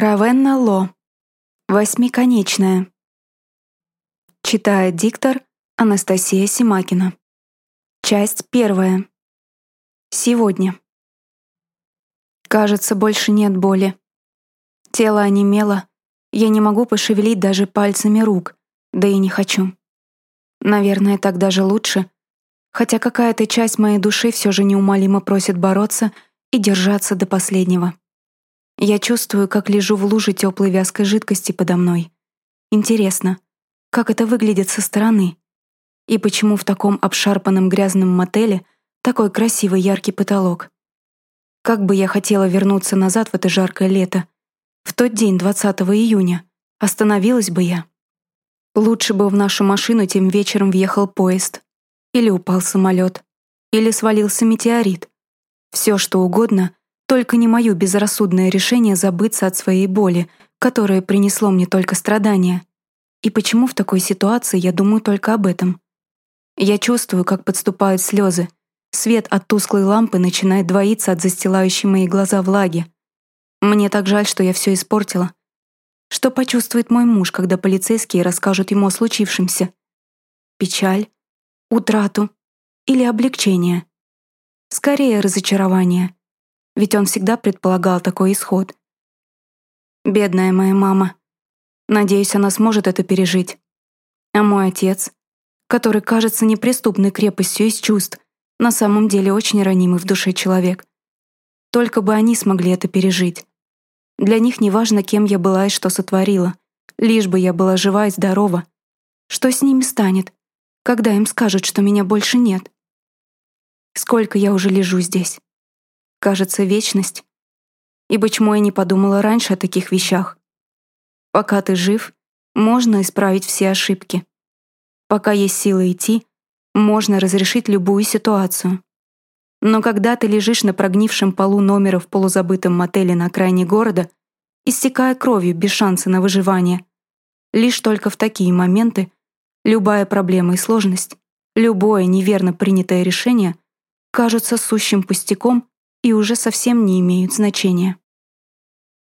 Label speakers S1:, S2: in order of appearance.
S1: Равенна Ло. Восьмиконечная. Читает диктор Анастасия Симакина. Часть первая. Сегодня. Кажется, больше нет боли. Тело онемело. Я не могу пошевелить даже пальцами рук, да и не хочу. Наверное, так даже лучше. Хотя какая-то часть моей души все же неумолимо просит бороться и держаться до последнего. Я чувствую, как лежу в луже теплой вязкой жидкости подо мной. Интересно, как это выглядит со стороны? И почему в таком обшарпанном грязном мотеле такой красивый яркий потолок? Как бы я хотела вернуться назад в это жаркое лето. В тот день, 20 июня. Остановилась бы я. Лучше бы в нашу машину тем вечером въехал поезд. Или упал самолет. Или свалился метеорит. Все что угодно, только не мое безрассудное решение забыться от своей боли, которое принесло мне только страдания. И почему в такой ситуации я думаю только об этом? Я чувствую, как подступают слезы. Свет от тусклой лампы начинает двоиться от застилающей мои глаза влаги. Мне так жаль, что я все испортила. Что почувствует мой муж, когда полицейские расскажут ему о случившемся? Печаль, утрату или облегчение? Скорее разочарование ведь он всегда предполагал такой исход. Бедная моя мама. Надеюсь, она сможет это пережить. А мой отец, который кажется неприступной крепостью из чувств, на самом деле очень ранимый в душе человек. Только бы они смогли это пережить. Для них не важно, кем я была и что сотворила, лишь бы я была жива и здорова. Что с ними станет, когда им скажут, что меня больше нет? Сколько я уже лежу здесь? Кажется, вечность. И почему я не подумала раньше о таких вещах? Пока ты жив, можно исправить все ошибки. Пока есть силы идти, можно разрешить любую ситуацию. Но когда ты лежишь на прогнившем полу номера в полузабытом мотеле на окраине города, истекая кровью без шанса на выживание, лишь только в такие моменты любая проблема и сложность, любое неверно принятое решение кажутся сущим пустяком и уже совсем не имеют значения.